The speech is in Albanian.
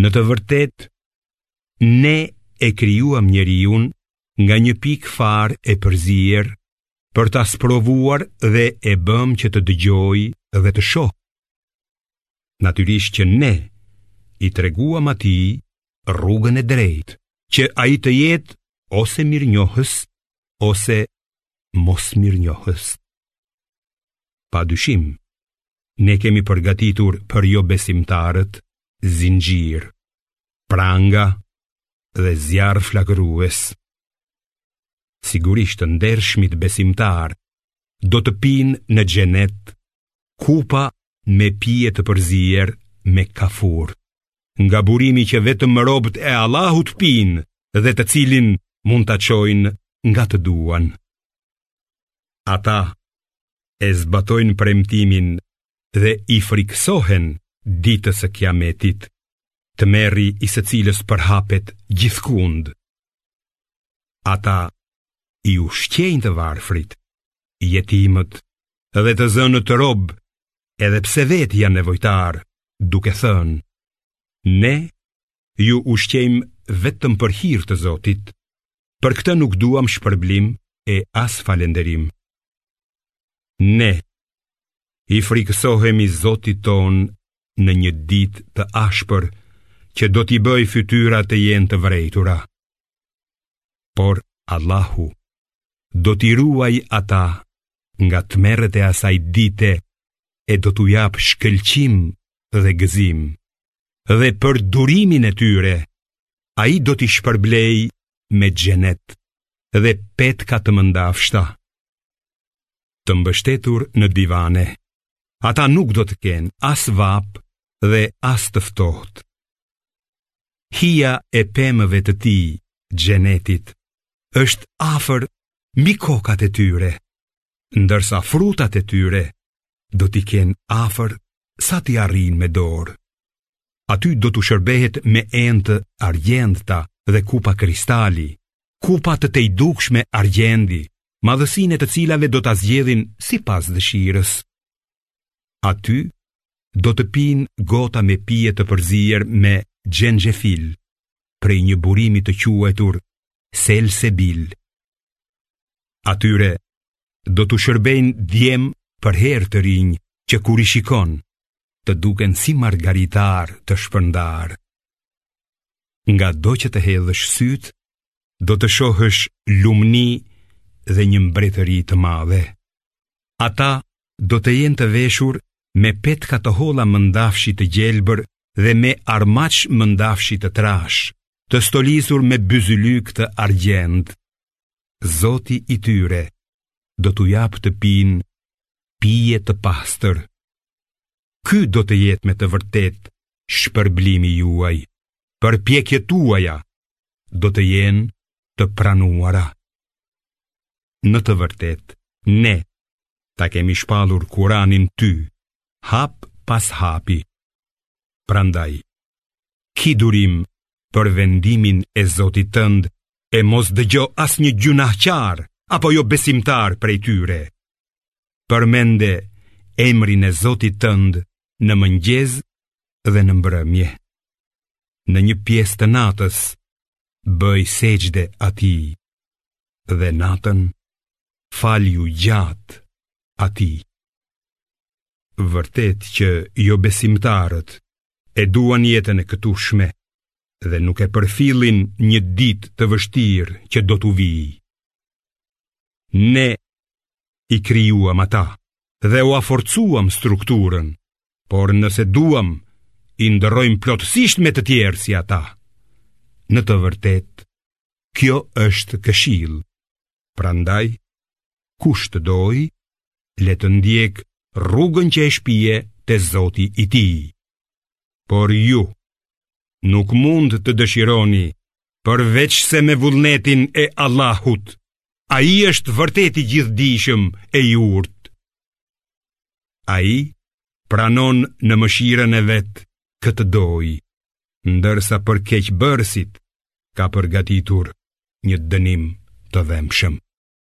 Në të vërtetë, ne e krijuam njeriun nga një pikë farë e përzier për ta sprovuar dhe e bëmë që të dëgjojë dhe të shohë. Natyrisht që ne i treguam atij rrugën e drejtë, që ai të jetë ose mirënjohës ose mosmirënjohës. Pa dyshim, ne kemi përgatitur për jobesimtarët zinxhirë, pranga dhe zjarr flakërues. Sigurisht të ndershmit besimtarë do të pinë në xhenet kupa me pije të përzier me kafur, nga burimi që vetëm robët e Allahut pinë dhe të cilin mund ta çojnë nga të duan. Ata e zbatojnë premtimin dhe i frikësohen ditës së kiametit, tmerri i së cilës përhapet gjithkund. Ata i ushqejnë të varfërit, jetimët dhe të zënët robë, edhe pse vetë janë nevojtarë, duke thënë, ne ju ushqejmë vetëm për hir të Zotit. Për këtë nuk duam shpërblim e as falënderim. Ne i frikësohemi Zotit tonë në një ditë të ashpër që do t'i bëjë fytyrat të jenë të vrejtura. Por Allahu do t'i ruajë ata nga tmerret e asaj dite e do t'u japë shkëlqim dhe gëzim. dhe për durimin e tyre, ai do t'i shpërblejë me xhenet dhe petka të mëndafshta. Të mbështetur në divane, ata nuk do të kenë as vapë dhe as të ftohtë. Hija e pemëve të tij, xhenetit, është afër mbi kokat e tyre, ndërsa frutat e tyre do t'i kenë afër sa t'i arrinë me dorë. Aty do t'u shërbehet me enë të argjendta dhe kupa kristali, kupa të tejdukshme argjendi, madhësinë e të cilave do ta zgjedhin sipas dëshirës. Aty do të pinë gota me pije të përzier me xhenxhefil, prej një burimi të quajtur selsebil, Atyre do t'u shërbejnë djem përherë të rinj që kur i shikon të duken si margaritarë të shpërndarë. Ngado që të hedhësh sytë, do të shohësh lumni dhe një mbretëri të madhe. Ata do të jenë të veshur me petka të holla mëndafshi të gjelbër dhe me armaç mëndafshi të trashë, të stolisur me byzylykë të argjendtë. Zoti i tyre do t'u japë të pinë pije të pastër. Ky do të jetë me të vërtetë shpërblimi juaj, përpjekjet tuaja do të jenë të pranuara. Në të vërtetë, ne ta kemi shpallur Kuranin ty, hap pas hapi. prandaj, ki durim për vendimin e Zotit tënd e mos dëgjo asnjë gjynahqar apo jobesimtar prej tyre. Përmende emrin e Zotit tënd në mëngjes dhe në mbrëmje. Në një pjesë të natës, bëji sexhde Atij dhe natën falju gjatë Atij. Vërtet që jobesimtarët e duan jetën e këtushme dhe nuk e përfillin një ditë të vështirë që do t'u vijë. Ne i krijuam ata dhe ua forcuam strukturën, por nëse duam, i ndërrojmë plotësisht me të tjerë si ata. Në të vërtetë, kjo është këshilë Prandaj, kush të dojë, le të ndjekë rrugën që e shpie te Zoti i tij. Por ju, nuk mund të dëshironi, përveçse me vullnetin e Allahut, Ai është vërtet i gjithëdijshëm e i urtë. Ai pranon në mëshirën e vet kë të dojë, ndërsa për keqbërësit ka përgatitur një dënim të dhembshëm.